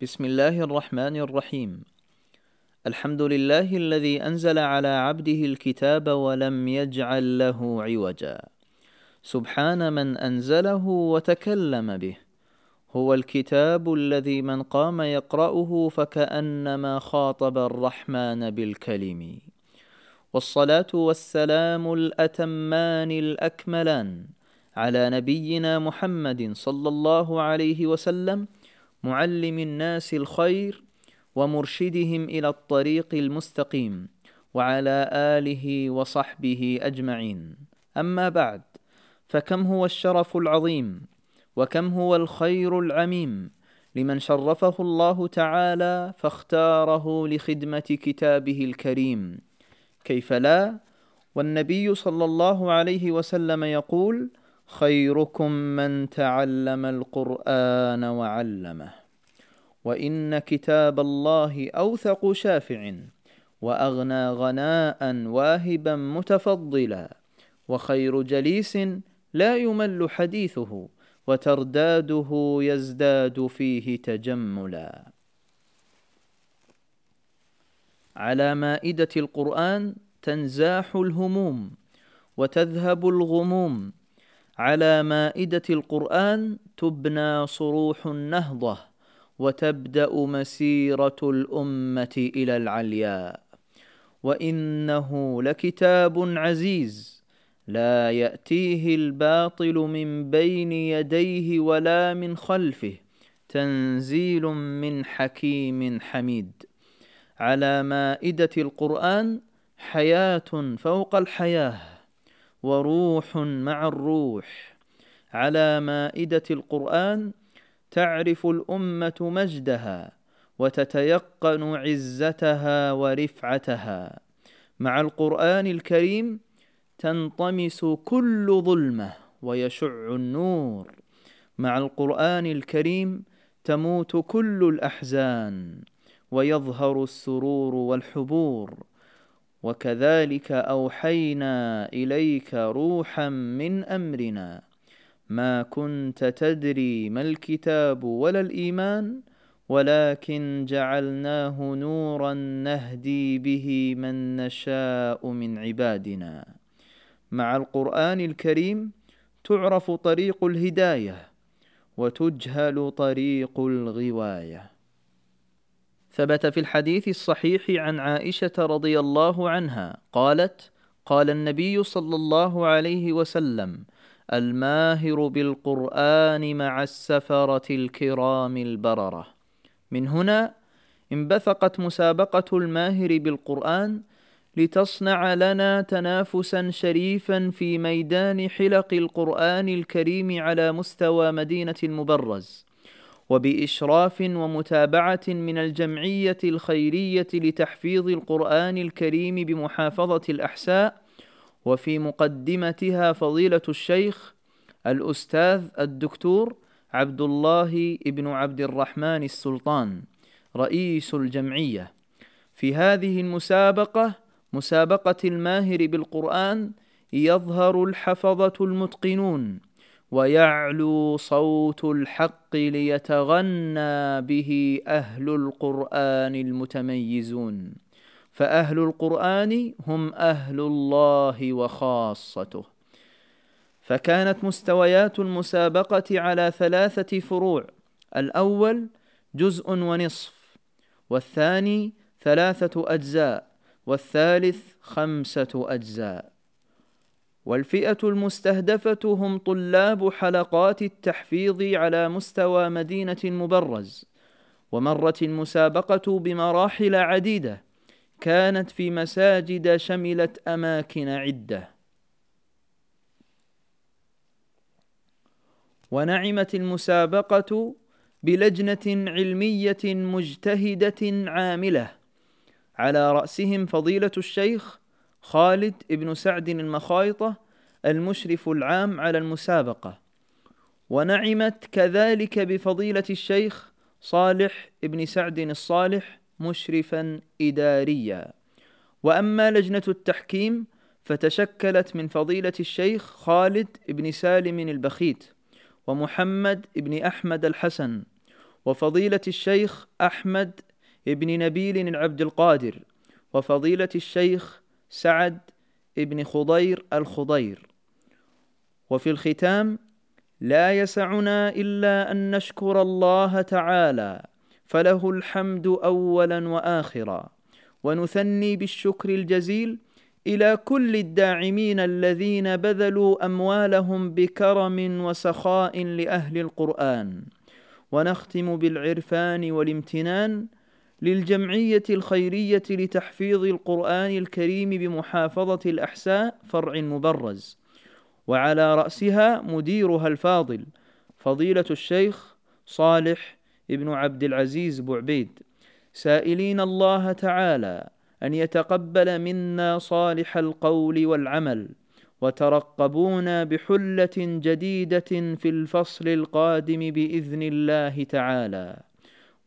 بسم الله الرحمن الرحيم. الحمد لله الذي أنزل على عبده الكتاب ولم يجعل له عوجا. سبحان من أنزله وتكلم به. هو الكتاب الذي من قام يقرأه فكأنما خاطب الرحمن بالكلم. والصلاة والسلام الأتمان الأكملان على نبينا محمد صلى الله عليه وسلم معلم الناس الخير ومرشدهم إلى الطريق المستقيم وعلى آله وصحبه أجمعين. أما بعد فكم هو الشرف العظيم وكم هو الخير العميم لمن شرفه الله تعالى فاختاره لخدمة كتابه الكريم؟ كيف لا؟ والنبي صلى الله عليه وسلم يقول خيركم من تعلم القرآن وعلمه وإن كتاب الله أوثق شافع وأغنى غناء واهبا متفضلا وخير جليس لا يمل حديثه وترداده يزداد فيه تجملا. على مائدة القرآن تنزاح الهموم وتذهب الغموم على مائدة القرآن تبنى صروح النهضة وتبدأ مسيرة الأمة إلى العلياء وإنه لكتاب عزيز لا يأتيه الباطل من بين يديه ولا من خلفه تنزيل من حكيم حميد. على مائدة القرآن حياة فوق الحياة. وروح مع الروح. على مائدة القرآن تعرف الأمة مجدها وتتيقن عزتها ورفعتها. مع القرآن الكريم تنطمس كل ظلمة ويشع النور. مع القرآن الكريم تموت كل الأحزان ويظهر السرور والحبور. وكذلك أوحينا إليك روحا من أمرنا. ما كنت تدري ما الكتاب ولا الإيمان ولكن جعلناه نورا نهدي به من نشاء من عبادنا. مع القرآن الكريم تعرف طريق الهداية وتجهل طريق الغواية. ثبت في الحديث الصحيح عن عائشة رضي الله عنها قالت قال النبي صلى الله عليه وسلم الماهر بالقرآن مع السفرة الكرام البررة. من هنا انبثقت مسابقة الماهر بالقرآن لتصنع لنا تنافسا شريفا في ميدان حلق القرآن الكريم على مستوى مدينة المبرز. وبإشراف ومتابعة من الجمعية الخيرية لتحفيظ القرآن الكريم بمحافظة الأحساء وفي مقدمتها فضيلة الشيخ الأستاذ الدكتور عبد الله بن عبد الرحمن السلطان رئيس الجمعية. في هذه المسابقة مسابقة الماهر بالقرآن يظهر الحفظة المتقنون. ويعلو صوت الحق ليتغنى به أهل القرآن المتميزون. فأهل القرآن هم أهل الله وخاصته. فكانت مستويات المسابقة على ثلاثة فروع. الأول جزء ونصف والثاني ثلاثة أجزاء والثالث خمسة أجزاء. والفئة المستهدفة هم طلاب حلقات التحفيظ على مستوى مدينة المبرز. ومرت المسابقة بمراحل عديدة كانت في مساجد شملت أماكن عدة. ونعمت المسابقة بلجنة علمية مجتهدة عاملة. على رأسهم فضيلة الشيخ خالد بن سعد المخايطة المشرف العام على المسابقة. ونعمت كذلك بفضيلة الشيخ صالح بن سعد الصالح مشرفا إداريا. وأما لجنة التحكيم فتشكلت من فضيلة الشيخ خالد بن سالم البخيت ومحمد بن أحمد الحسن وفضيلة الشيخ أحمد ابن نبيل العبد القادر وفضيلة الشيخ سعد ابن خضير الخضير. وفي الختام لا يسعنا إلا أن نشكر الله تعالى فله الحمد أولا وآخرا. ونثني بالشكر الجزيل إلى كل الداعمين الذين بذلوا أموالهم بكرم وسخاء لأهل القرآن. ونختم بالعرفان والامتنان للجمعية الخيرية لتحفيظ القرآن الكريم بمحافظة الأحساء فرع مبرز. وعلى رأسها مديرها الفاضل فضيلة الشيخ صالح ابن عبد العزيز بوعبيد سائلين الله تعالى أن يتقبل منا صالح القول والعمل وترقبونا بحلة جديدة في الفصل القادم بإذن الله تعالى.